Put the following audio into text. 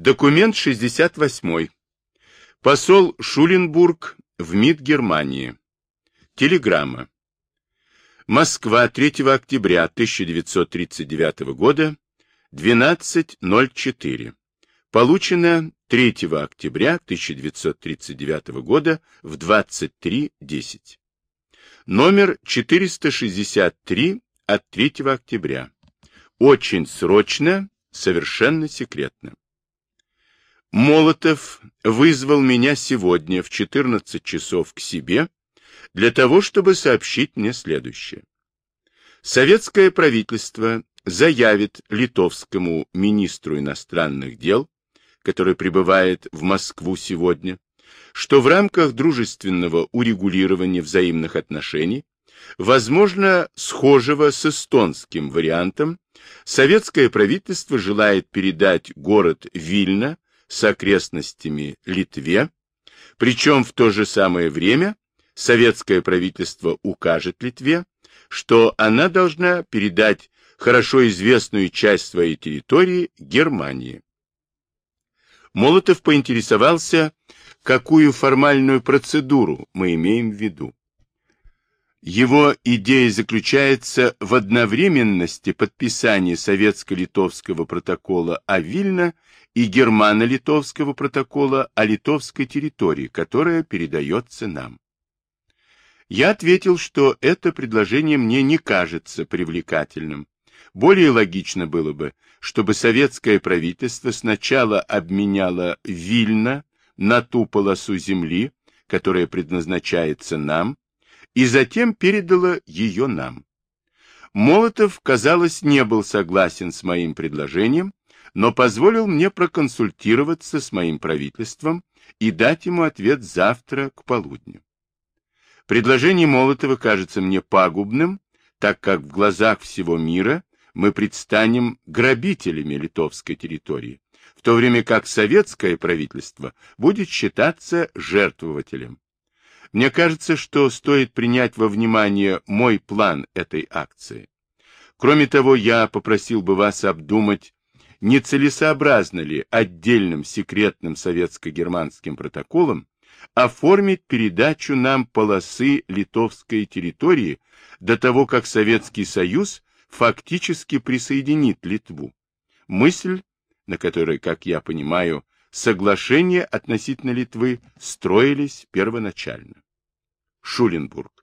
Документ 68. Посол Шуленбург в МИД Германии. Телеграмма. Москва, 3 октября 1939 года, 12.04. Получено 3 октября 1939 года в 23.10. Номер 463 от 3 октября. Очень срочно, совершенно секретно. Молотов вызвал меня сегодня в 14 часов к себе для того, чтобы сообщить мне следующее. Советское правительство заявит литовскому министру иностранных дел, который прибывает в Москву сегодня, что в рамках дружественного урегулирования взаимных отношений, возможно, схожего с эстонским вариантом, советское правительство желает передать город Вильна с окрестностями Литве, причем в то же самое время советское правительство укажет Литве, что она должна передать хорошо известную часть своей территории Германии. Молотов поинтересовался, какую формальную процедуру мы имеем в виду. Его идея заключается в одновременности подписания советско-литовского протокола о Вильно и германо-литовского протокола о литовской территории, которая передается нам. Я ответил, что это предложение мне не кажется привлекательным. Более логично было бы, чтобы советское правительство сначала обменяло Вильно на ту полосу земли, которая предназначается нам, и затем передало ее нам. Молотов, казалось, не был согласен с моим предложением, но позволил мне проконсультироваться с моим правительством и дать ему ответ завтра к полудню. Предложение Молотова кажется мне пагубным, так как в глазах всего мира мы предстанем грабителями литовской территории, в то время как советское правительство будет считаться жертвователем. Мне кажется, что стоит принять во внимание мой план этой акции. Кроме того, я попросил бы вас обдумать, нецелесообразно ли отдельным секретным советско-германским протоколом оформить передачу нам полосы литовской территории до того, как Советский Союз фактически присоединит Литву. Мысль, на которой, как я понимаю, Соглашения относительно Литвы строились первоначально. Шуленбург.